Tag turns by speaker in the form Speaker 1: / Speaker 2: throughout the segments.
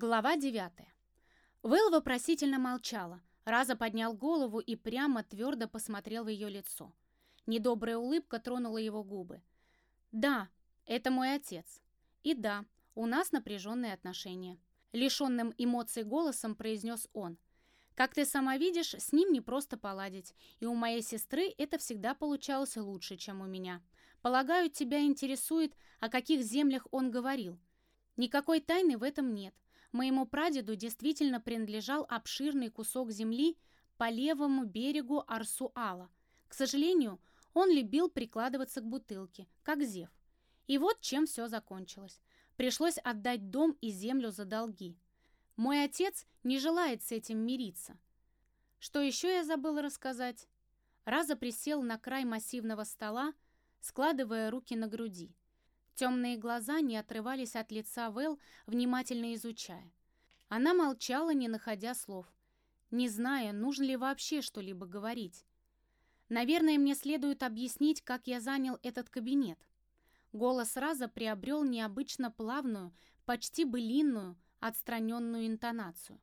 Speaker 1: Глава 9. Вэл вопросительно молчала. Раза поднял голову и прямо твердо посмотрел в ее лицо. Недобрая улыбка тронула его губы. «Да, это мой отец. И да, у нас напряженные отношения». Лишенным эмоций голосом произнес он. «Как ты сама видишь, с ним не просто поладить, и у моей сестры это всегда получалось лучше, чем у меня. Полагаю, тебя интересует, о каких землях он говорил. Никакой тайны в этом нет». Моему прадеду действительно принадлежал обширный кусок земли по левому берегу Арсуала. К сожалению, он любил прикладываться к бутылке, как Зев. И вот чем все закончилось. Пришлось отдать дом и землю за долги. Мой отец не желает с этим мириться. Что еще я забыла рассказать? Раза присел на край массивного стола, складывая руки на груди. Темные глаза не отрывались от лица Вэл, внимательно изучая. Она молчала, не находя слов, не зная, нужно ли вообще что-либо говорить. Наверное, мне следует объяснить, как я занял этот кабинет. Голос Раза приобрел необычно плавную, почти былинную, отстраненную интонацию.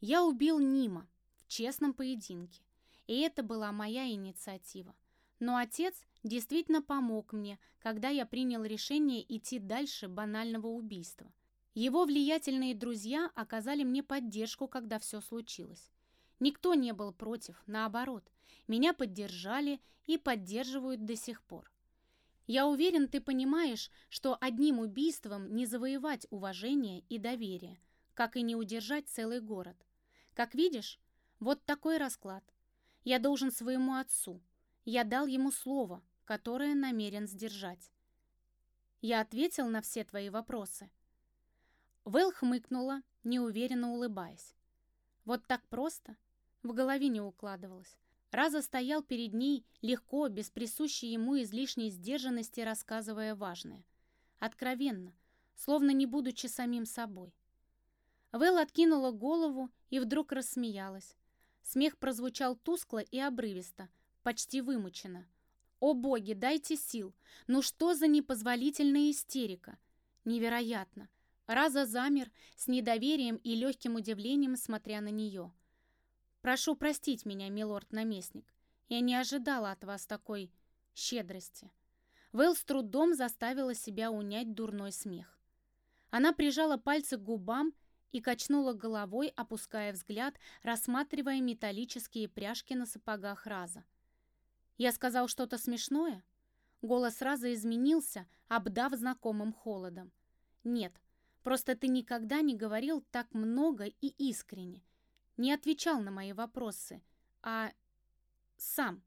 Speaker 1: Я убил Нима в честном поединке, и это была моя инициатива. Но отец действительно помог мне, когда я принял решение идти дальше банального убийства. Его влиятельные друзья оказали мне поддержку, когда все случилось. Никто не был против, наоборот. Меня поддержали и поддерживают до сих пор. Я уверен, ты понимаешь, что одним убийством не завоевать уважение и доверие, как и не удержать целый город. Как видишь, вот такой расклад. Я должен своему отцу. Я дал ему слово, которое намерен сдержать. Я ответил на все твои вопросы. Вэл хмыкнула, неуверенно улыбаясь. Вот так просто? В голове не укладывалось. Раза стоял перед ней, легко, без присущей ему излишней сдержанности, рассказывая важное. Откровенно, словно не будучи самим собой. Вэл откинула голову и вдруг рассмеялась. Смех прозвучал тускло и обрывисто, почти вымученно. О боги, дайте сил! Ну что за непозволительная истерика? Невероятно! Раза замер с недоверием и легким удивлением, смотря на нее. «Прошу простить меня, милорд-наместник. Я не ожидала от вас такой щедрости». Вэл с трудом заставила себя унять дурной смех. Она прижала пальцы к губам и качнула головой, опуская взгляд, рассматривая металлические пряжки на сапогах Раза. Я сказал что-то смешное? Голос сразу изменился, обдав знакомым холодом. Нет, просто ты никогда не говорил так много и искренне. Не отвечал на мои вопросы, а сам.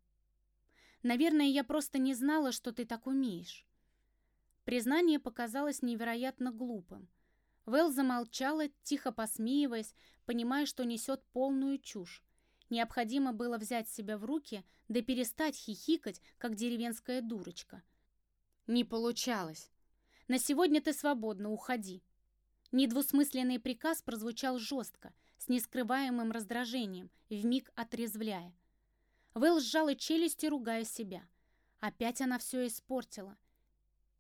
Speaker 1: Наверное, я просто не знала, что ты так умеешь. Признание показалось невероятно глупым. Вэл замолчала, тихо посмеиваясь, понимая, что несет полную чушь. Необходимо было взять себя в руки, да перестать хихикать, как деревенская дурочка. Не получалось. На сегодня ты свободна, уходи. Недвусмысленный приказ прозвучал жестко, с нескрываемым раздражением, вмиг отрезвляя. Вэл сжала челюсти, ругая себя. Опять она все испортила,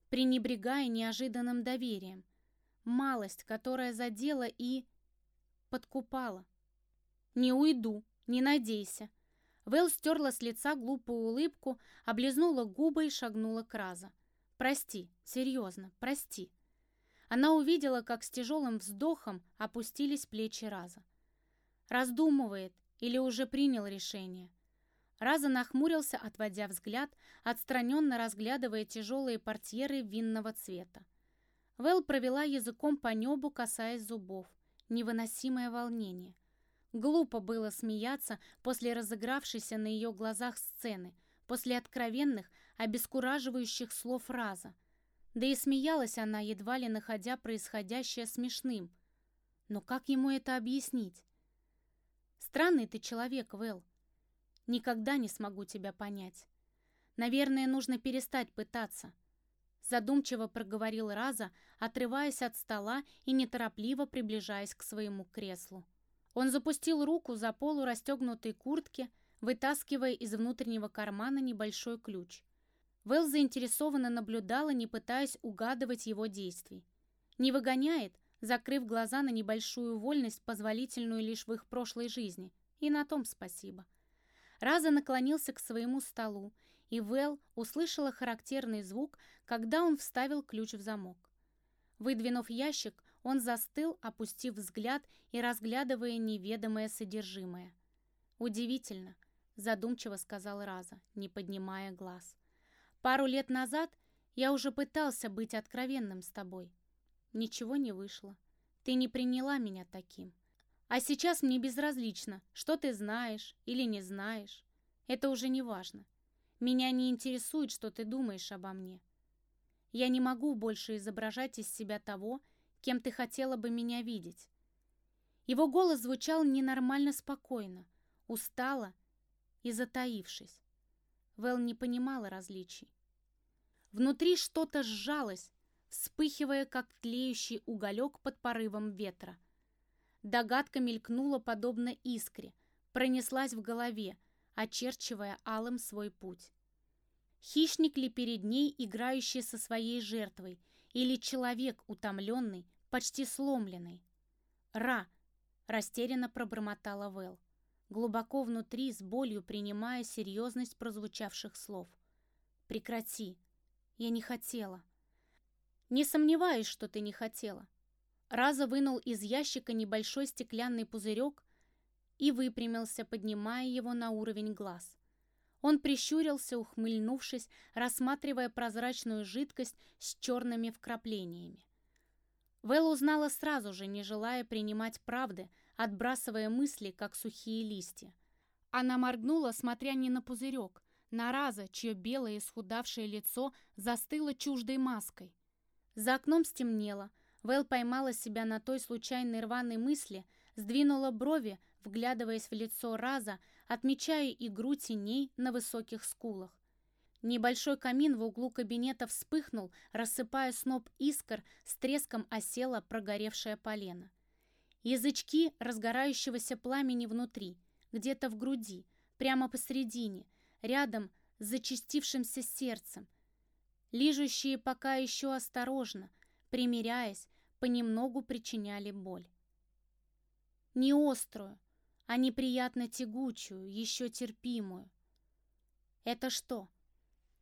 Speaker 1: пренебрегая неожиданным доверием. Малость, которая задела и... подкупала. «Не уйду», «Не надейся». Вэл стерла с лица глупую улыбку, облизнула губы и шагнула к Раза. «Прости, серьезно, прости». Она увидела, как с тяжелым вздохом опустились плечи Раза. Раздумывает или уже принял решение. Раза нахмурился, отводя взгляд, отстраненно разглядывая тяжелые портьеры винного цвета. Вэл провела языком по небу, касаясь зубов. Невыносимое волнение — Глупо было смеяться после разыгравшейся на ее глазах сцены, после откровенных, обескураживающих слов раза. Да и смеялась она, едва ли находя происходящее смешным. Но как ему это объяснить? Странный ты человек, Вэл. Никогда не смогу тебя понять. Наверное, нужно перестать пытаться. Задумчиво проговорил Раза, отрываясь от стола и неторопливо приближаясь к своему креслу. Он запустил руку за полу расстегнутой куртки, вытаскивая из внутреннего кармана небольшой ключ. Вэл заинтересованно наблюдала, не пытаясь угадывать его действий. Не выгоняет, закрыв глаза на небольшую вольность, позволительную лишь в их прошлой жизни. И на том спасибо. Раза наклонился к своему столу, и Вэл услышала характерный звук, когда он вставил ключ в замок. Выдвинув ящик, он застыл, опустив взгляд и разглядывая неведомое содержимое. «Удивительно», — задумчиво сказал Раза, не поднимая глаз. «Пару лет назад я уже пытался быть откровенным с тобой. Ничего не вышло. Ты не приняла меня таким. А сейчас мне безразлично, что ты знаешь или не знаешь. Это уже не важно. Меня не интересует, что ты думаешь обо мне. Я не могу больше изображать из себя того, кем ты хотела бы меня видеть. Его голос звучал ненормально спокойно, устало и затаившись. Вэл не понимала различий. Внутри что-то сжалось, вспыхивая, как тлеющий уголек под порывом ветра. Догадка мелькнула подобно искре, пронеслась в голове, очерчивая алым свой путь. Хищник ли перед ней, играющий со своей жертвой, или человек, утомленный, почти сломленный? «Ра!» — растерянно пробормотала Вэл, глубоко внутри, с болью принимая серьезность прозвучавших слов. «Прекрати! Я не хотела!» «Не сомневаюсь, что ты не хотела!» Раза вынул из ящика небольшой стеклянный пузырек и выпрямился, поднимая его на уровень глаз. Он прищурился, ухмыльнувшись, рассматривая прозрачную жидкость с черными вкраплениями. Вэл узнала сразу же, не желая принимать правды, отбрасывая мысли, как сухие листья. Она моргнула, смотря не на пузырек, на Раза, чье белое исхудавшее лицо застыло чуждой маской. За окном стемнело, Вэл поймала себя на той случайной рваной мысли, сдвинула брови, вглядываясь в лицо Раза, отмечая игру теней на высоких скулах. Небольшой камин в углу кабинета вспыхнул, рассыпая сноп искр, с треском осела прогоревшее полено. Язычки разгорающегося пламени внутри, где-то в груди, прямо посередине, рядом с зачастившимся сердцем. Лижущие пока еще осторожно, примиряясь, понемногу причиняли боль. Не острую, а неприятно тягучую, еще терпимую. Это что?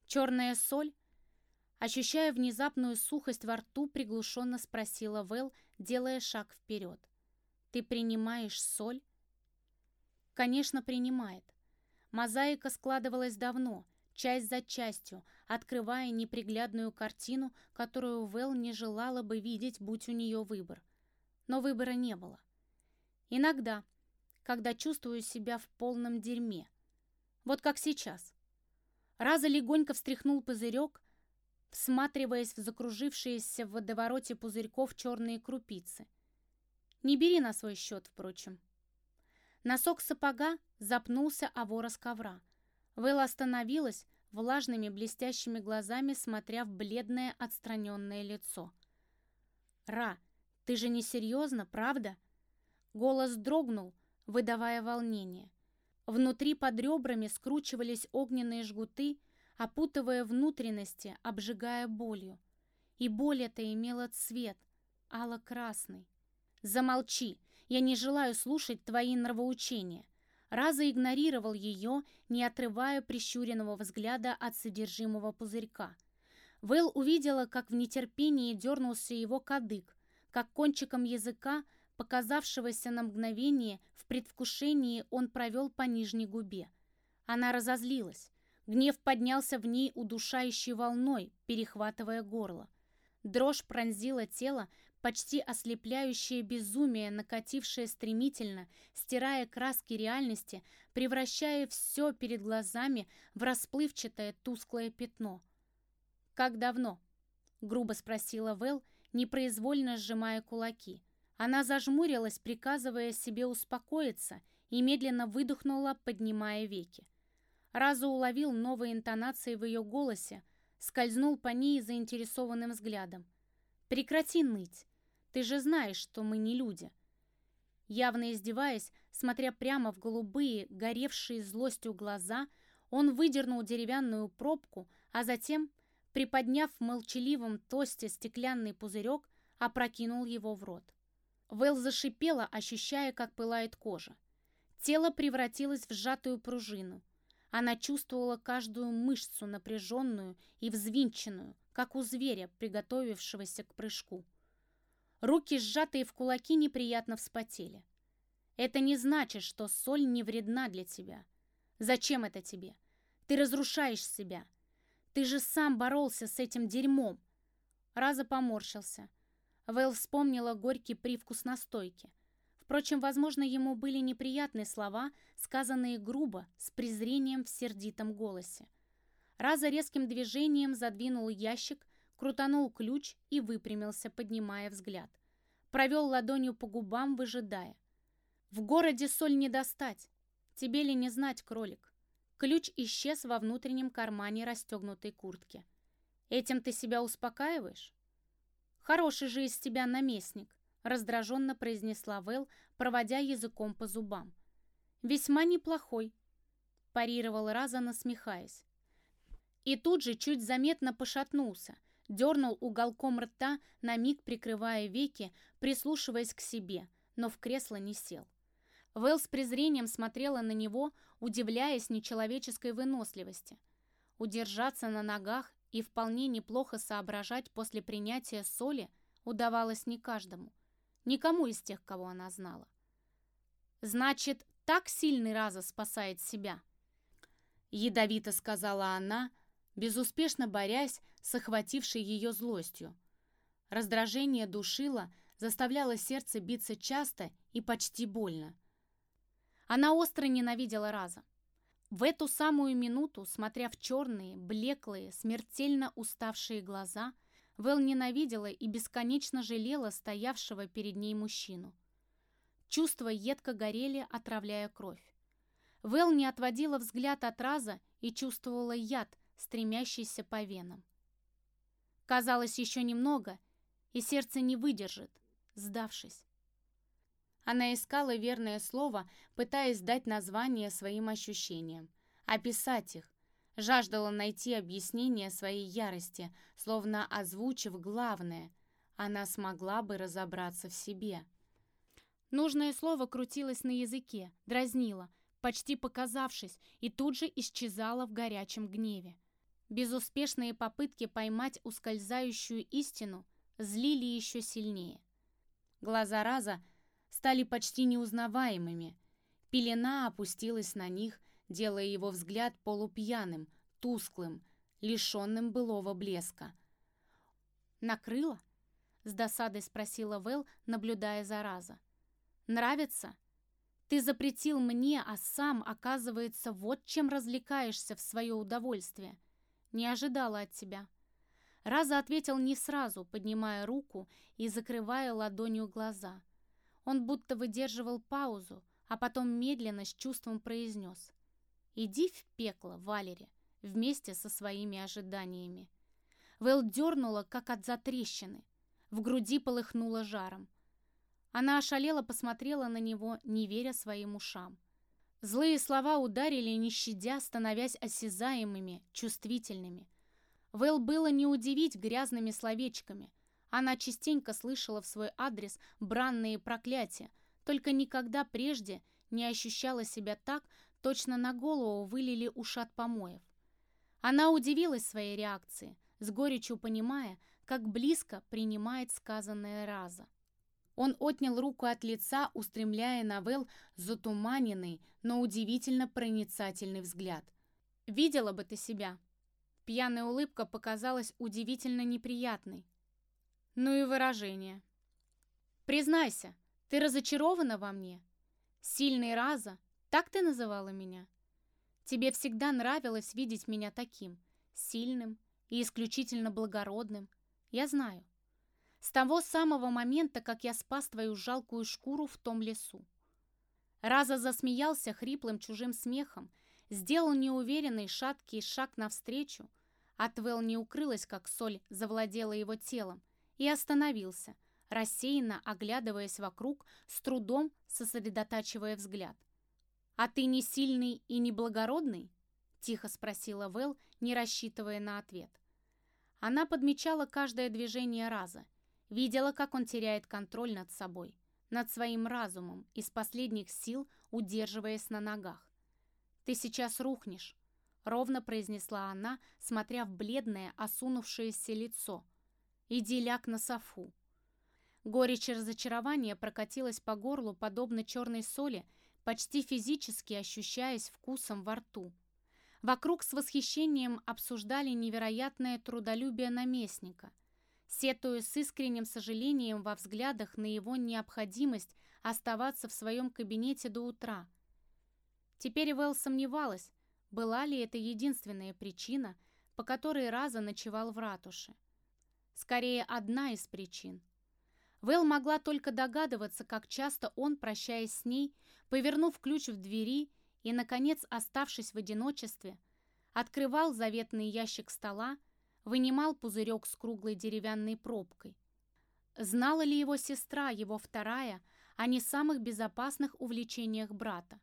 Speaker 1: Черная соль? Ощущая внезапную сухость во рту, приглушенно спросила Вэл, делая шаг вперед. «Ты принимаешь соль?» «Конечно, принимает. Мозаика складывалась давно, часть за частью, открывая неприглядную картину, которую Вэл не желала бы видеть, будь у нее выбор. Но выбора не было. Иногда, когда чувствую себя в полном дерьме. Вот как сейчас. Раза легонько встряхнул пузырек, всматриваясь в закружившиеся в водовороте пузырьков черные крупицы. Не бери на свой счет, впрочем. Носок сапога запнулся о ворос ковра — Вэлла остановилась, влажными блестящими глазами смотря в бледное отстраненное лицо. «Ра, ты же не серьезно, правда?» Голос дрогнул, выдавая волнение. Внутри под ребрами скручивались огненные жгуты, опутывая внутренности, обжигая болью. И боль эта имела цвет, ало-красный. «Замолчи! Я не желаю слушать твои нравоучения!» Раза игнорировал ее, не отрывая прищуренного взгляда от содержимого пузырька. Вэл увидела, как в нетерпении дернулся его кадык, как кончиком языка, показавшегося на мгновение, в предвкушении он провел по нижней губе. Она разозлилась. Гнев поднялся в ней удушающей волной, перехватывая горло. Дрожь пронзила тело, почти ослепляющее безумие, накатившее стремительно, стирая краски реальности, превращая все перед глазами в расплывчатое тусклое пятно. «Как давно?» — грубо спросила Вэл, непроизвольно сжимая кулаки. Она зажмурилась, приказывая себе успокоиться, и медленно выдохнула, поднимая веки. Разу уловил новые интонации в ее голосе, скользнул по ней заинтересованным взглядом. «Прекрати ныть! Ты же знаешь, что мы не люди!» Явно издеваясь, смотря прямо в голубые, горевшие злостью глаза, он выдернул деревянную пробку, а затем, приподняв в молчаливом тосте стеклянный пузырек, опрокинул его в рот. Вэл зашипела, ощущая, как пылает кожа. Тело превратилось в сжатую пружину. Она чувствовала каждую мышцу напряженную и взвинченную, как у зверя, приготовившегося к прыжку. Руки, сжатые в кулаки, неприятно вспотели. Это не значит, что соль не вредна для тебя. Зачем это тебе? Ты разрушаешь себя. Ты же сам боролся с этим дерьмом. Раза поморщился. Вэл вспомнила горький привкус настойки. Впрочем, возможно, ему были неприятные слова, сказанные грубо, с презрением в сердитом голосе. Раза резким движением задвинул ящик, крутанул ключ и выпрямился, поднимая взгляд. Провел ладонью по губам, выжидая. «В городе соль не достать. Тебе ли не знать, кролик?» Ключ исчез во внутреннем кармане расстегнутой куртки. «Этим ты себя успокаиваешь?» «Хороший же из тебя наместник», — раздраженно произнесла Вэл, проводя языком по зубам. «Весьма неплохой», — парировал Раза, насмехаясь. И тут же чуть заметно пошатнулся, дернул уголком рта, на миг прикрывая веки, прислушиваясь к себе, но в кресло не сел. Вэл с презрением смотрела на него, удивляясь нечеловеческой выносливости. Удержаться на ногах и вполне неплохо соображать после принятия соли удавалось не каждому, никому из тех, кого она знала. «Значит, так сильный Раза спасает себя?» Ядовито сказала она, безуспешно борясь с охватившей ее злостью. Раздражение душило, заставляло сердце биться часто и почти больно. Она остро ненавидела Раза. В эту самую минуту, смотря в черные, блеклые, смертельно уставшие глаза, Вэл ненавидела и бесконечно жалела стоявшего перед ней мужчину. Чувства едко горели, отравляя кровь. Вэл не отводила взгляд от Раза и чувствовала яд, стремящийся по венам. Казалось, еще немного, и сердце не выдержит, сдавшись. Она искала верное слово, пытаясь дать название своим ощущениям, описать их, жаждала найти объяснение своей ярости, словно озвучив главное, она смогла бы разобраться в себе. Нужное слово крутилось на языке, дразнило, почти показавшись, и тут же исчезало в горячем гневе. Безуспешные попытки поймать ускользающую истину злили еще сильнее. Глаза Раза стали почти неузнаваемыми. Пелена опустилась на них, делая его взгляд полупьяным, тусклым, лишенным былого блеска. «Накрыло?» — с досадой спросила Вэл, наблюдая за Раза. «Нравится? Ты запретил мне, а сам, оказывается, вот чем развлекаешься в свое удовольствие. Не ожидала от тебя». Раза ответил не сразу, поднимая руку и закрывая ладонью глаза — он будто выдерживал паузу, а потом медленно с чувством произнес. «Иди в пекло, Валери, вместе со своими ожиданиями». Вэл дернула, как от затрещины. В груди полыхнула жаром. Она ошалела посмотрела на него, не веря своим ушам. Злые слова ударили, не щадя, становясь осязаемыми, чувствительными. Вэл было не удивить грязными словечками — она частенько слышала в свой адрес бранные проклятия, только никогда прежде не ощущала себя так, точно на голову вылили ушат помоев. Она удивилась своей реакции, с горечью понимая, как близко принимает сказанное Раза. Он отнял руку от лица, устремляя на Вэл затуманенный, но удивительно проницательный взгляд. «Видела бы ты себя!» Пьяная улыбка показалась удивительно неприятной. Ну и выражение. Признайся, ты разочарована во мне? Сильный Раза, так ты называла меня? Тебе всегда нравилось видеть меня таким, сильным и исключительно благородным. Я знаю. С того самого момента, как я спас твою жалкую шкуру в том лесу. Раза засмеялся хриплым чужим смехом, сделал неуверенный шаткий шаг навстречу, а Твел не укрылась, как соль завладела его телом, и остановился, рассеянно оглядываясь вокруг, с трудом сосредотачивая взгляд. «А ты не сильный и не благородный?» — тихо спросила Вэл, не рассчитывая на ответ. Она подмечала каждое движение раза, Видела, как он теряет контроль над собой, над своим разумом, из последних сил удерживаясь на ногах. «Ты сейчас рухнешь», — ровно произнесла она, смотря в бледное, осунувшееся лицо. «Иди ляг на софу». Горечь разочарования прокатилась по горлу, подобно черной соли, почти физически ощущаясь вкусом во рту. Вокруг с восхищением обсуждали невероятное трудолюбие наместника, сетуя с искренним сожалением во взглядах на его необходимость оставаться в своем кабинете до утра. Теперь Вэл сомневалась, была ли это единственная причина, по которой Раза ночевал в ратуше. Скорее, одна из причин. Вэл могла только догадываться, как часто он, прощаясь с ней, повернув ключ в двери, и, наконец, оставшись в одиночестве, открывал заветный ящик стола, вынимал пузырек с круглой деревянной пробкой. Знала ли его сестра, его вторая, о не самых безопасных увлечениях брата?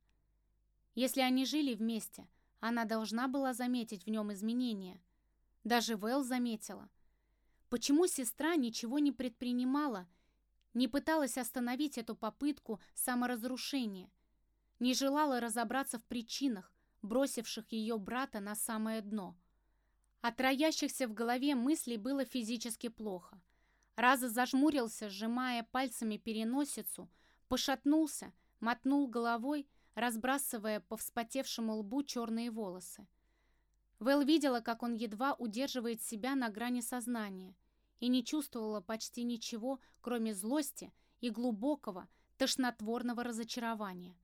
Speaker 1: Если они жили вместе, она должна была заметить в нем изменения. Даже Вэл заметила. Почему сестра ничего не предпринимала, не пыталась остановить эту попытку саморазрушения – не желала разобраться в причинах, бросивших ее брата на самое дно. От роящихся в голове мыслей было физически плохо. Раза зажмурился, сжимая пальцами переносицу, пошатнулся, мотнул головой, разбрасывая по вспотевшему лбу черные волосы. Вэл видела, как он едва удерживает себя на грани сознания и не чувствовала почти ничего, кроме злости и глубокого, тошнотворного разочарования.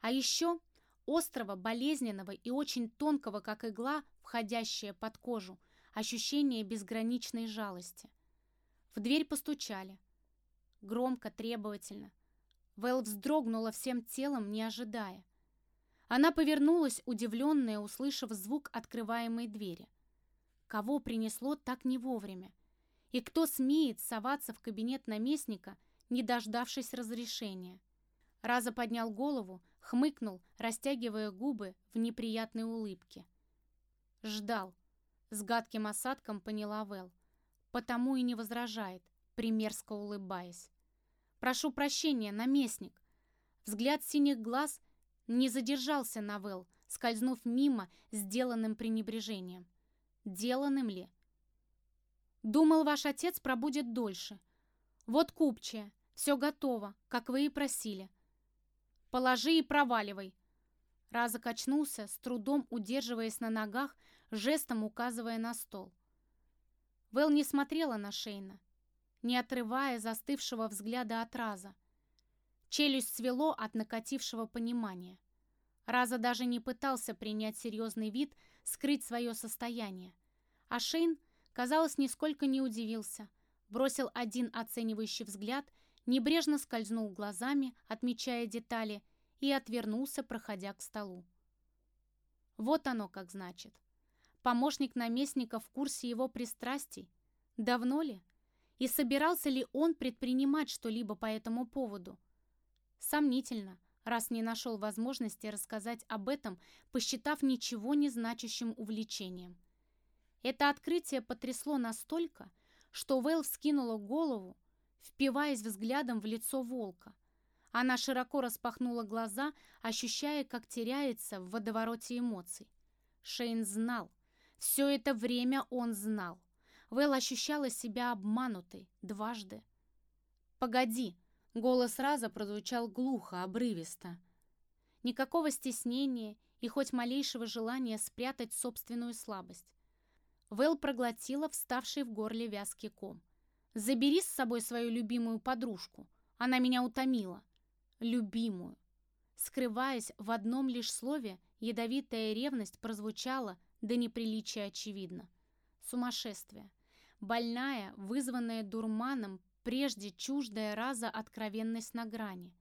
Speaker 1: А еще острого, болезненного и очень тонкого, как игла, входящая под кожу, ощущение безграничной жалости. В дверь постучали. Громко, требовательно. Вэл вздрогнула всем телом, не ожидая. Она повернулась, удивленная, услышав звук открываемой двери. Кого принесло так не вовремя? И кто смеет соваться в кабинет наместника, не дождавшись разрешения? Раза поднял голову, хмыкнул, растягивая губы в неприятной улыбке. Ждал. С гадким осадком поняла Вэл. Потому и не возражает, примерзко улыбаясь. «Прошу прощения, наместник». Взгляд синих глаз не задержался на Вэл, скользнув мимо сделанным пренебрежением. Деланным ли? «Думал, ваш отец пробудет дольше. Вот купчая, все готово, как вы и просили. Положи и проваливай!» Раза качнулся, с трудом удерживаясь на ногах, жестом указывая на стол. Вэл не смотрела на Шейна, не отрывая застывшего взгляда от Раза. Челюсть свело от накатившего понимания. Раза даже не пытался принять серьезный вид, скрыть свое состояние. А Шейн, казалось, нисколько не удивился. Бросил один оценивающий взгляд небрежно скользнул глазами, отмечая детали, и отвернулся, проходя к столу. Вот оно как значит. Помощник наместника в курсе его пристрастий. Давно ли? И собирался ли он предпринимать что-либо по этому поводу? Сомнительно, раз не нашел возможности рассказать об этом, посчитав ничего не значащим увлечением. Это открытие потрясло настолько, что Вэл вскинула голову, впиваясь взглядом в лицо волка. Она широко распахнула глаза, ощущая, как теряется в водовороте эмоций. Шейн знал. Все это время он знал. Вэл ощущала себя обманутой дважды. «Погоди!» — голос Раза прозвучал глухо, обрывисто. Никакого стеснения и хоть малейшего желания спрятать собственную слабость. Вэл проглотила вставший в горле вязкий ком. Забери с собой свою любимую подружку. Она меня утомила. Любимую. Скрываясь в одном лишь слове, ядовитая ревность прозвучала до неприличия очевидно. Сумасшествие. Больная, вызванная дурманом, прежде чуждая раза откровенность на грани.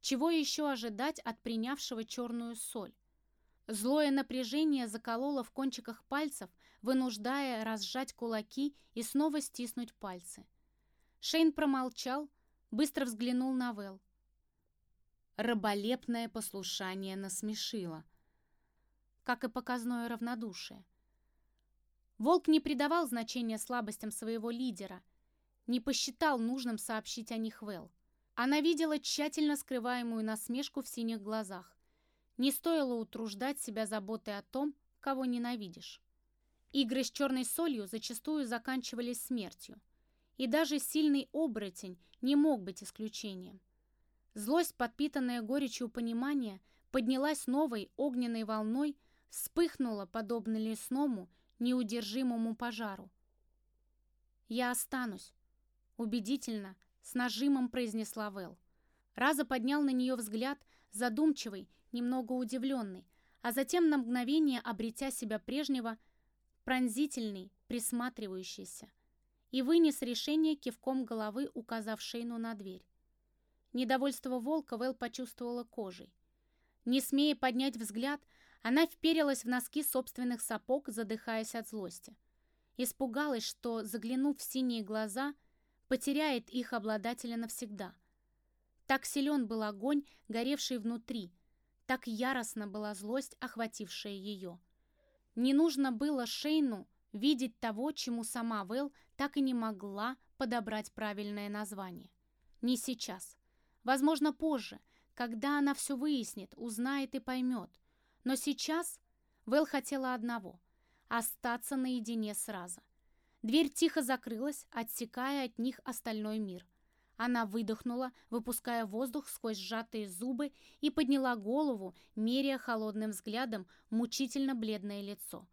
Speaker 1: Чего еще ожидать от принявшего черную соль? Злое напряжение закололо в кончиках пальцев, вынуждая разжать кулаки и снова стиснуть пальцы. Шейн промолчал, быстро взглянул на Вэл. Раболепное послушание насмешило, как и показное равнодушие. Волк не придавал значения слабостям своего лидера, не посчитал нужным сообщить о них Вэл. Она видела тщательно скрываемую насмешку в синих глазах. Не стоило утруждать себя заботой о том, кого ненавидишь. Игры с черной солью зачастую заканчивались смертью. И даже сильный оборотень не мог быть исключением. Злость, подпитанная горечью понимания, поднялась новой огненной волной, вспыхнула, подобно лесному, неудержимому пожару. «Я останусь», — убедительно, с нажимом произнесла Вэл. Раза поднял на нее взгляд, задумчивый, немного удивленный, а затем на мгновение, обретя себя прежнего, пронзительный, присматривающийся, и вынес решение кивком головы, указав Шейну на дверь. Недовольство волка Вэл почувствовала кожей. Не смея поднять взгляд, она вперилась в носки собственных сапог, задыхаясь от злости. Испугалась, что, заглянув в синие глаза, потеряет их обладателя навсегда. Так силен был огонь, горевший внутри, так яростна была злость, охватившая ее. Не нужно было Шейну видеть того, чему сама Вэл так и не могла подобрать правильное название. Не сейчас. Возможно, позже, когда она все выяснит, узнает и поймет. Но сейчас Вэл хотела одного — остаться наедине с Раза. Дверь тихо закрылась, отсекая от них остальной мир. Она выдохнула, выпуская воздух сквозь сжатые зубы и подняла голову, меряя холодным взглядом мучительно бледное лицо.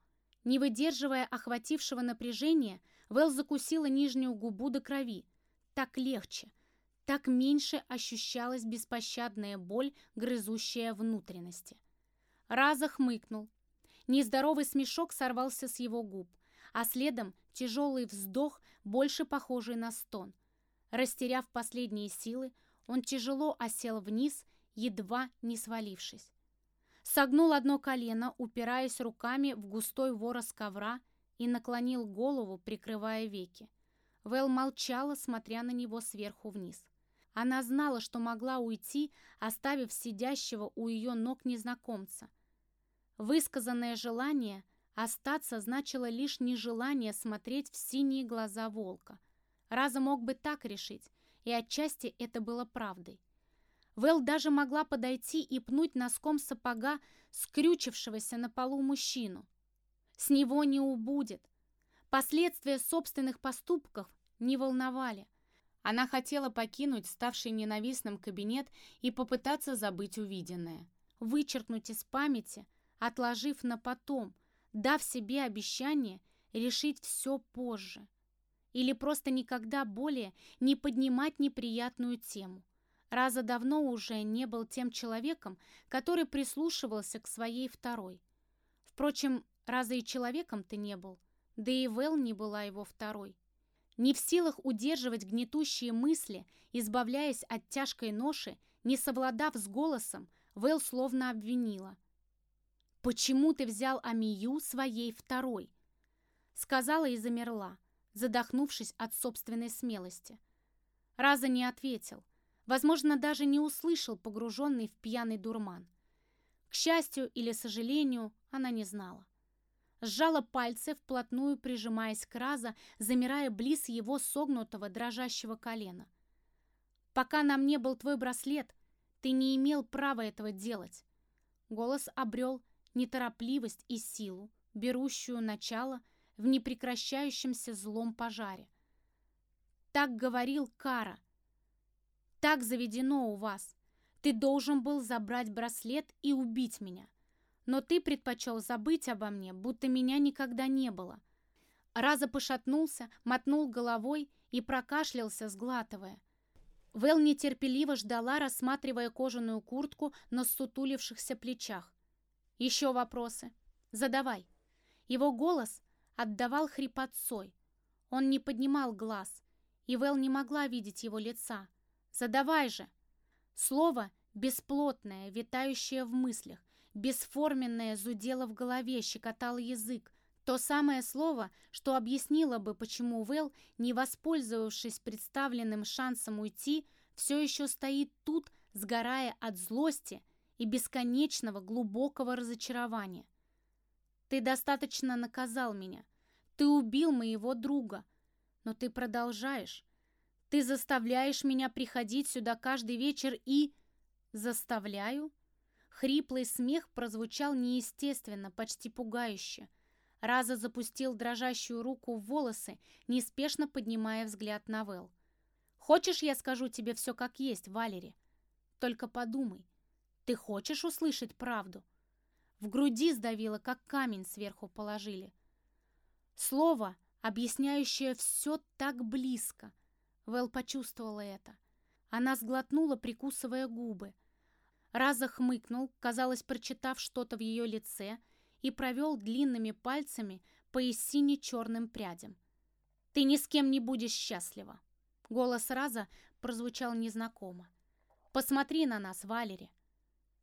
Speaker 1: Не выдерживая охватившего напряжения, Вэл закусила нижнюю губу до крови. Так легче, так меньше ощущалась беспощадная боль, грызущая внутренности. Раза хмыкнул. Нездоровый смешок сорвался с его губ, а следом тяжелый вздох, больше похожий на стон. Растеряв последние силы, он тяжело осел вниз, едва не свалившись. Согнул одно колено, упираясь руками в густой ворос ковра и наклонил голову, прикрывая веки. Вэл молчала, смотря на него сверху вниз. Она знала, что могла уйти, оставив сидящего у ее ног незнакомца. Высказанное желание остаться значило лишь нежелание смотреть в синие глаза волка. Раза мог бы так решить, и отчасти это было правдой. Вэл даже могла подойти и пнуть носком сапога скрючившегося на полу мужчину. С него не убудет. Последствия собственных поступков не волновали – она хотела покинуть ставший ненавистным кабинет и попытаться забыть увиденное. Вычеркнуть из памяти, отложив на потом, дав себе обещание решить все позже. Или просто никогда более не поднимать неприятную тему. Раза давно уже не был тем человеком, который прислушивался к своей второй. Впрочем, Раза и человеком ты не был, да и Вэл не была его второй. Не в силах удерживать гнетущие мысли, избавляясь от тяжкой ноши, не совладав с голосом, Вэл словно обвинила. «Почему ты взял Амию своей второй?» Сказала и замерла, задохнувшись от собственной смелости. Раза не ответил, возможно, даже не услышал погруженный в пьяный дурман. К счастью или сожалению, она не знала сжала пальцы, вплотную прижимаясь к Раза, замирая близ его согнутого дрожащего колена. «Пока на мне был твой браслет, ты не имел права этого делать». Голос обрел неторопливость и силу, берущую начало в непрекращающемся злом пожаре. Так говорил Кара. Так заведено у вас. Ты должен был забрать браслет и убить меня но ты предпочел забыть обо мне, будто меня никогда не было». Раза пошатнулся, мотнул головой и прокашлялся, сглатывая. Вэл нетерпеливо ждала, рассматривая кожаную куртку на сутулившихся плечах. «Еще вопросы? Задавай». Его голос отдавал хрипотцой. Он не поднимал глаз, и Вэл не могла видеть его лица. «Задавай же!» Слово бесплотное, витающее в мыслях, Бесформенное зудело в голове, щекотал язык. То самое слово, что объяснило бы, почему Вэл, не воспользовавшись представленным шансом уйти, все еще стоит тут, сгорая от злости и бесконечного глубокого разочарования. «Ты достаточно наказал меня. Ты убил моего друга. Но ты продолжаешь. Ты заставляешь меня приходить сюда каждый вечер и... Заставляю? Хриплый смех прозвучал неестественно, почти пугающе. Раза запустил дрожащую руку в волосы, неспешно поднимая взгляд на Вэл. «Хочешь, я скажу тебе все как есть, Валери? Только подумай. Ты хочешь услышать правду?» В груди сдавило, как камень сверху положили. Слово, объясняющее все так близко, Вэл почувствовала это. Она сглотнула, прикусывая губы. Раза хмыкнул, казалось, прочитав что-то в ее лице, и провел длинными пальцами по сине черным прядям. «Ты ни с кем не будешь счастлива!» Голос Раза прозвучал незнакомо. «Посмотри на нас, Валери!»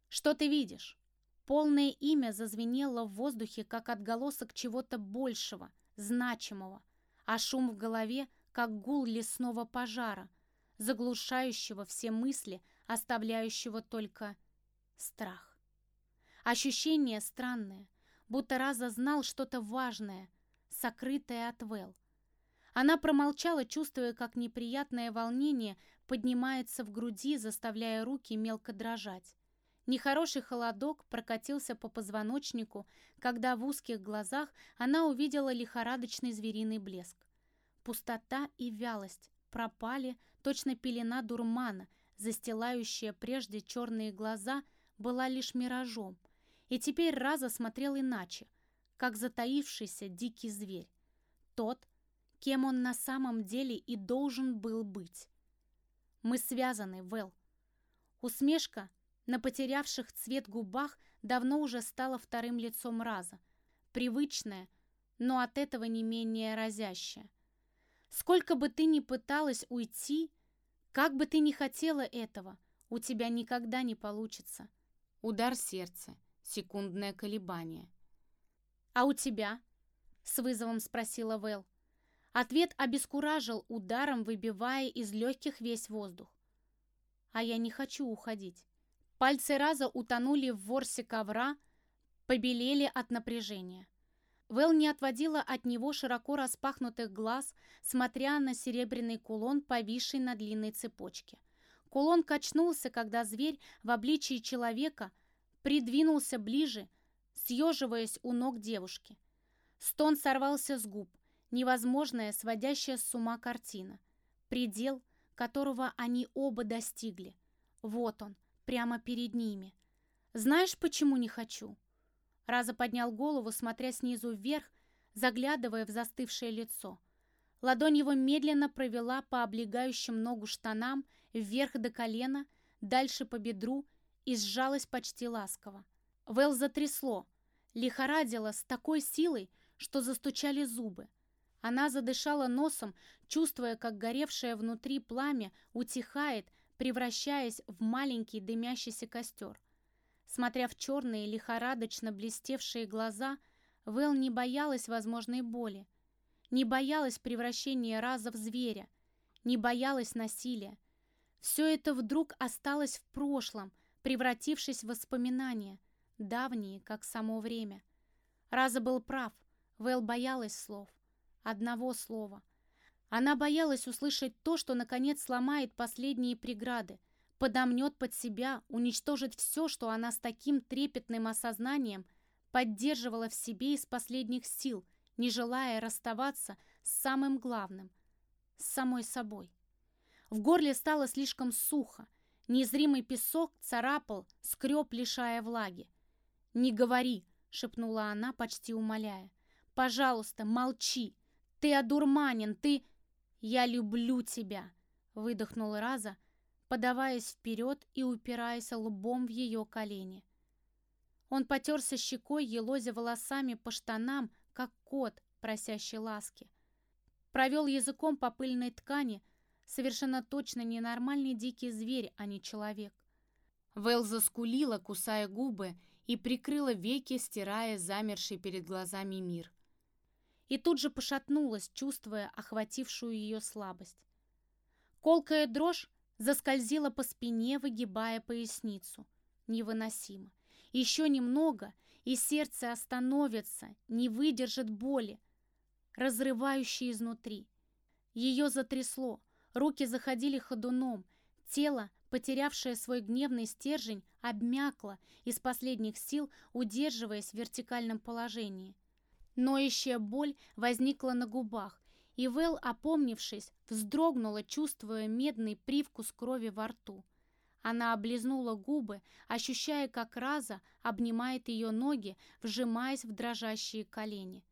Speaker 1: «Что ты видишь?» Полное имя зазвенело в воздухе, как отголосок чего-то большего, значимого, а шум в голове как гул лесного пожара, заглушающего все мысли, оставляющего только страх. Ощущение странное, будто Раза знал что-то важное, сокрытое от Вэл. Она промолчала, чувствуя, как неприятное волнение поднимается в груди, заставляя руки мелко дрожать. Нехороший холодок прокатился по позвоночнику, когда в узких глазах она увидела лихорадочный звериный блеск. Пустота и вялость пропали, точно пелена дурмана, застилающая прежде черные глаза, была лишь миражом. И теперь Раза смотрел иначе, как затаившийся дикий зверь. Тот, кем он на самом деле и должен был быть. Мы связаны, Вэл. Усмешка на потерявших цвет губах давно уже стала вторым лицом Раза. Привычная, но от этого не менее разящая. Сколько бы ты ни пыталась уйти, как бы ты ни хотела этого, у тебя никогда не получится. Удар сердца, секундное колебание. «А у тебя?» — с вызовом спросила Вэл. Ответ обескуражил ударом, выбивая из легких весь воздух. «А я не хочу уходить». Пальцы раза утонули в ворсе ковра, побелели от напряжения. Вэл не отводила от него широко распахнутых глаз, смотря на серебряный кулон, повисший на длинной цепочке. Кулон качнулся, когда зверь в обличии человека придвинулся ближе, съеживаясь у ног девушки. Стон сорвался с губ, невозможная, сводящая с ума картина. Предел, которого они оба достигли. Вот он, прямо перед ними. «Знаешь, почему не хочу?» Раза поднял голову, смотря снизу вверх, заглядывая в застывшее лицо. Ладонь его медленно провела по облегающим ногу штанам вверх до колена, дальше по бедру и сжалась почти ласково. Вэл затрясло, лихорадило с такой силой, что застучали зубы. Она задышала носом, чувствуя, как горевшее внутри пламя утихает, превращаясь в маленький дымящийся костер. Смотря в черные, лихорадочно блестевшие глаза, Вэл не боялась возможной боли, не боялась превращения раза в зверя, не боялась насилия. Все это вдруг осталось в прошлом, превратившись в воспоминания, давние, как само время. Раза был прав, Вэл боялась слов, одного слова. Она боялась услышать то, что, наконец, сломает последние преграды, подомнет под себя, уничтожит все, что она с таким трепетным осознанием поддерживала в себе из последних сил, не желая расставаться с самым главным, с самой собой. В горле стало слишком сухо, незримый песок царапал, скреб, лишая влаги. «Не говори!» — шепнула она, почти умоляя. «Пожалуйста, молчи! Ты одурманен, ты...» «Я люблю тебя!» — выдохнул Раза, подаваясь вперед и упираясь лбом в ее колени. Он потерся щекой, елозя волосами по штанам, как кот, просящий ласки. Провел языком по пыльной ткани, совершенно точно ненормальный дикий зверь, а не человек. Вэл заскулила, кусая губы, и прикрыла веки, стирая замерший перед глазами мир. И тут же пошатнулась, чувствуя охватившую ее слабость. Колкая дрожь заскользила по спине, выгибая поясницу. Невыносимо. Еще немного, и сердце остановится, не выдержит боли, разрывающей изнутри. Ее затрясло, Руки заходили ходуном, тело, потерявшее свой гневный стержень, обмякло из последних сил, удерживаясь в вертикальном положении. Ноющая боль возникла на губах, и Вэл, опомнившись, вздрогнула, чувствуя медный привкус крови во рту. Она облизнула губы, ощущая, как Раза обнимает ее ноги, вжимаясь в дрожащие колени.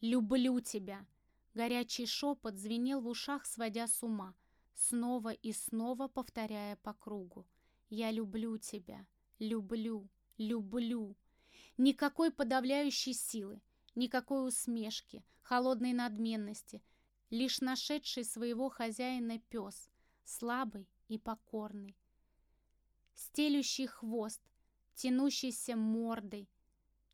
Speaker 1: «Люблю тебя!» Горячий шепот звенел в ушах, сводя с ума, снова и снова повторяя по кругу. «Я люблю тебя! Люблю! Люблю!» Никакой подавляющей силы, никакой усмешки, холодной надменности, лишь нашедший своего хозяина пес, слабый и покорный. Стелющий хвост, тянущийся мордой,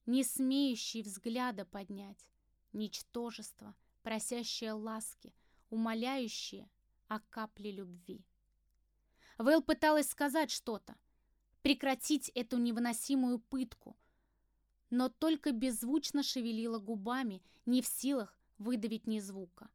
Speaker 1: не смеющий взгляда поднять, ничтожество, просящее ласки, умоляющее о капле любви. Вэл пыталась сказать что-то, прекратить эту невыносимую пытку, но только беззвучно шевелила губами, не в силах выдавить ни звука.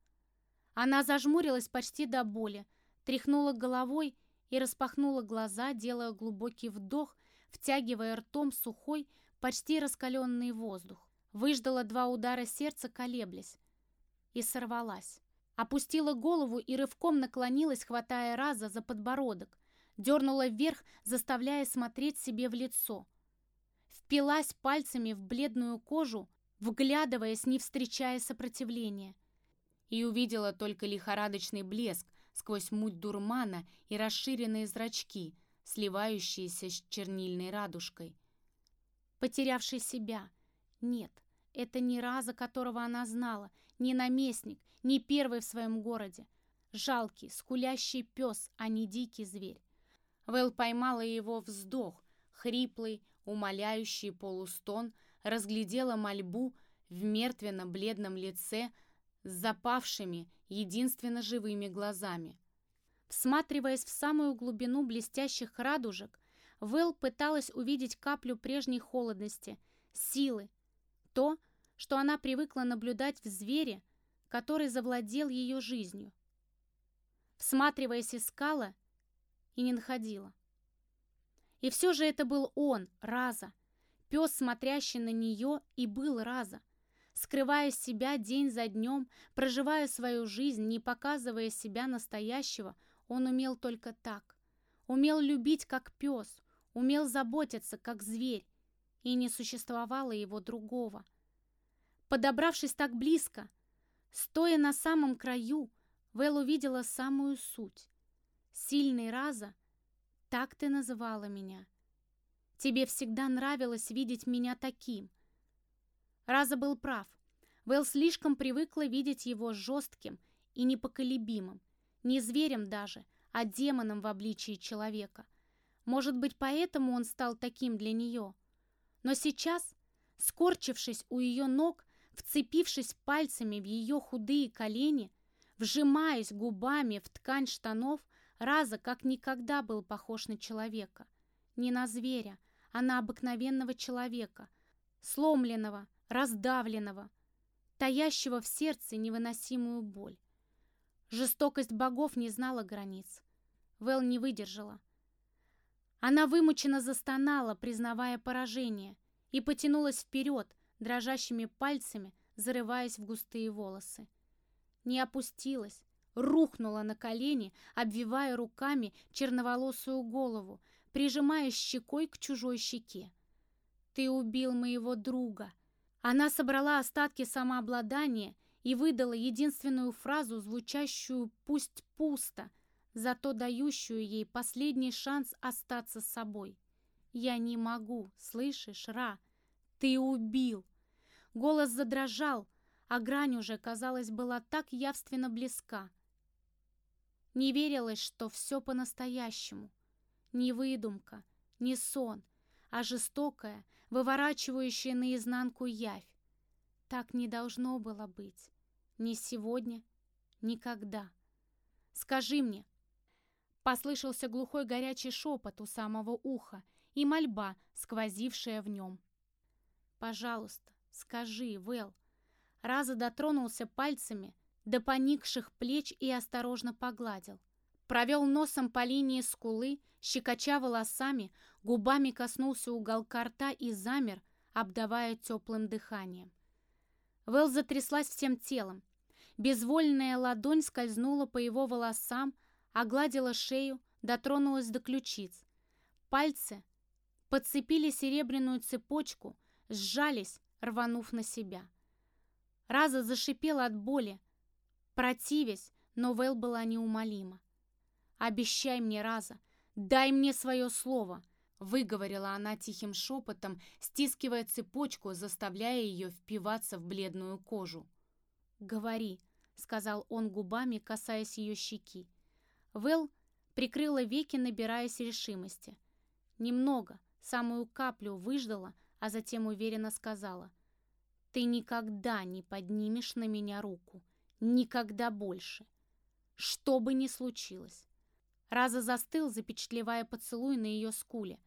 Speaker 1: Она зажмурилась почти до боли, тряхнула головой и распахнула глаза, делая глубокий вдох, втягивая ртом сухой, почти раскаленный воздух. Выждала два удара сердца, колеблясь, и сорвалась. Опустила голову и рывком наклонилась, хватая Раза за подбородок. Дернула вверх, заставляя смотреть себе в лицо. Впилась пальцами в бледную кожу, вглядываясь, не встречая сопротивления и увидела только лихорадочный блеск сквозь муть дурмана и расширенные зрачки, сливающиеся с чернильной радужкой. Потерявший себя. Нет, это не Раза, которого она знала, не наместник, не первый в своем городе. Жалкий, скулящий пес, а не дикий зверь. Вэл поймала его вздох, хриплый, умоляющий полустон, разглядела мольбу в мертвенно-бледном лице, с запавшими, единственно живыми глазами. Всматриваясь в самую глубину блестящих радужек, Вэл пыталась увидеть каплю прежней холодности, силы, то, что она привыкла наблюдать в звере, который завладел ее жизнью. Всматриваясь искала и не находила. И все же это был он, Раза, пес, смотрящий на нее, и был Раза скрывая себя день за днем, проживая свою жизнь, не показывая себя настоящего, он умел только так. Умел любить, как пес, умел заботиться, как зверь, и не существовало его другого. Подобравшись так близко, стоя на самом краю, Вэл увидела самую суть. «Сильный Раза, так ты называла меня. Тебе всегда нравилось видеть меня таким — Раза был прав. Вэл слишком привыкла видеть его жестким и непоколебимым. Не зверем даже, а демоном в обличии человека. Может быть, поэтому он стал таким для нее. Но сейчас, скорчившись у ее ног, вцепившись пальцами в ее худые колени, вжимаясь губами в ткань штанов, Раза как никогда был похож на человека. Не на зверя, а на обыкновенного человека, сломленного, раздавленного, таящего в сердце невыносимую боль. Жестокость богов не знала границ. Вэл не выдержала. Она вымученно застонала, признавая поражение, и потянулась вперед, дрожащими пальцами, зарываясь в густые волосы. Не опустилась, рухнула на колени, обвивая руками черноволосую голову, прижимая щекой к чужой щеке. «Ты убил моего друга!» Она собрала остатки самообладания и выдала единственную фразу, звучащую «пусть пусто», зато дающую ей последний шанс остаться с собой. «Я не могу, слышишь, Ра? Ты убил!» Голос задрожал, а грань уже, казалось, была так явственно близка. Не верилось, что все по-настоящему. Ни выдумка, ни сон, а жестокая, выворачивающая наизнанку явь. Так не должно было быть. Ни сегодня, никогда. Скажи мне. Послышался глухой горячий шепот у самого уха и мольба, сквозившая в нем. Пожалуйста, скажи, Вэл. Раза дотронулся пальцами до поникших плеч и осторожно погладил. Провел носом по линии скулы, щекоча волосами, губами коснулся уголка рта и замер, обдавая теплым дыханием. Вэл затряслась всем телом. Безвольная ладонь скользнула по его волосам, огладила шею, дотронулась до ключиц. Пальцы подцепили серебряную цепочку, сжались, рванув на себя. Раза зашипела от боли, противясь, но Вэл была неумолима. «Обещай мне, Раза, дай мне свое слово!» Выговорила она тихим шепотом, стискивая цепочку, заставляя ее впиваться в бледную кожу. «Говори», — сказал он губами, касаясь ее щеки. Вэл прикрыла веки, набираясь решимости. Немного, самую каплю выждала, а затем уверенно сказала. «Ты никогда не поднимешь на меня руку. Никогда больше. Что бы ни случилось». Раза застыл, запечатлевая поцелуй на ее скуле.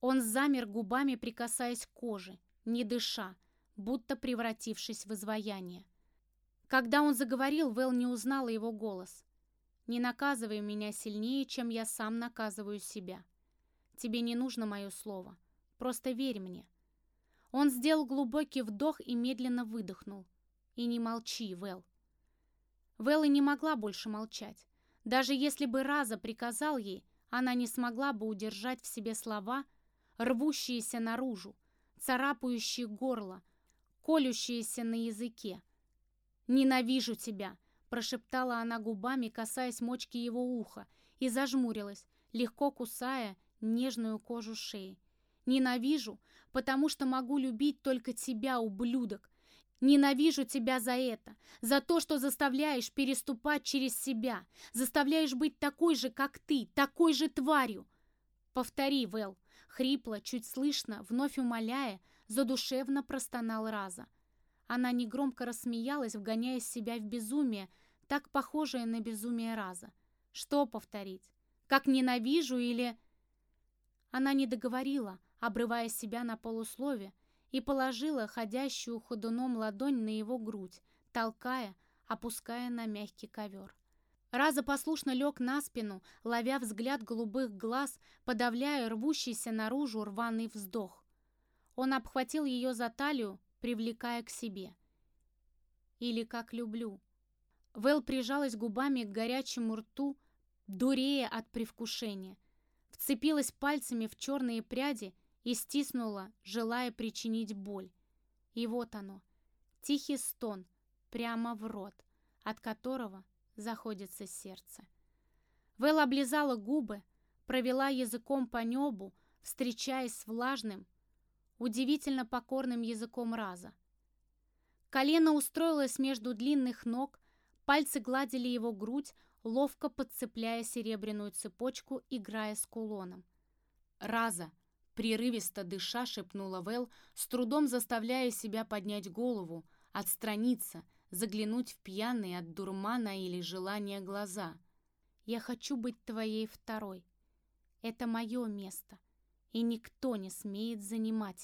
Speaker 1: Он замер губами, прикасаясь к коже, не дыша, будто превратившись в изваяние. Когда он заговорил, Вэл не узнала его голос. Не наказывай меня сильнее, чем я сам наказываю себя. Тебе не нужно мое слово. Просто верь мне. Он сделал глубокий вдох и медленно выдохнул. И не молчи, Вэл. Вэл и не могла больше молчать. Даже если бы Раза приказал ей, она не смогла бы удержать в себе слова, рвущиеся наружу, царапающие горло, колющиеся на языке. «Ненавижу тебя!» прошептала она губами, касаясь мочки его уха, и зажмурилась, легко кусая нежную кожу шеи. «Ненавижу, потому что могу любить только тебя, ублюдок. Ненавижу тебя за это, за то, что заставляешь переступать через себя, заставляешь быть такой же, как ты, такой же тварью. Повтори, Вэл, хрипло, чуть слышно, вновь умоляя, задушевно простонал Раза. Она негромко рассмеялась, вгоняя себя в безумие, так похожее на безумие Раза. Что повторить? Как ненавижу или... Она не договорила, обрывая себя на полуслове, и положила ходящую ходуном ладонь на его грудь, толкая, опуская на мягкий ковер. Раза послушно лег на спину, ловя взгляд голубых глаз, подавляя рвущийся наружу рваный вздох. Он обхватил ее за талию, привлекая к себе. Или как люблю. Вэл прижалась губами к горячему рту, дурея от привкушения. Вцепилась пальцами в черные пряди и стиснула, желая причинить боль. И вот оно, тихий стон, прямо в рот, от которого заходится сердце. Вэл облизала губы, провела языком по небу, встречаясь с влажным, удивительно покорным языком раза. Колено устроилось между длинных ног, пальцы гладили его грудь, ловко подцепляя серебряную цепочку, играя с кулоном. «Раза!» — прерывисто дыша шепнула Вэл, с трудом заставляя себя поднять голову, отстраниться, заглянуть в пьяные от дурмана или желания глаза. «Я хочу быть твоей второй. Это мое место, и никто не смеет занимать